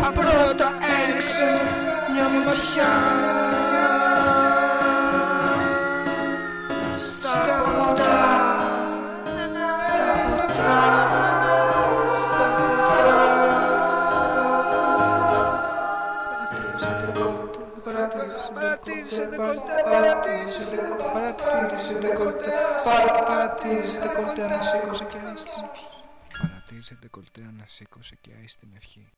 Πρώτα έριξε μια ματιά Στα ποτά ναι, ναι, ναι, Στα ποτά Παρατήρησε δεκολτέ, παρατήρησε παρατήρησε δεκολτέ, παρατήρησε δεκολτέ, ανασήκωσε και άιστη. Παρατήρησε δεκολτέ, ανασήκωσε και άιστη ευχή.